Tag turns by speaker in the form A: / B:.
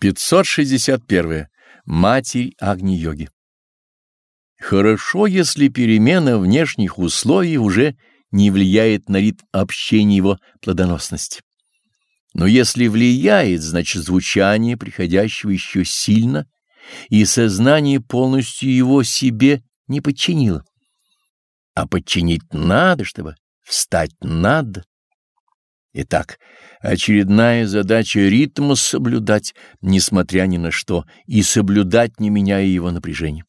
A: 561. Матерь Агни-йоги. Хорошо, если перемена внешних условий уже не влияет на ритм общения его плодоносности. Но если влияет, значит звучание приходящего еще сильно, и сознание полностью его себе не подчинило. А подчинить надо, чтобы встать надо. Итак, очередная задача ритма соблюдать, несмотря ни на что, и соблюдать, не меняя его напряжение.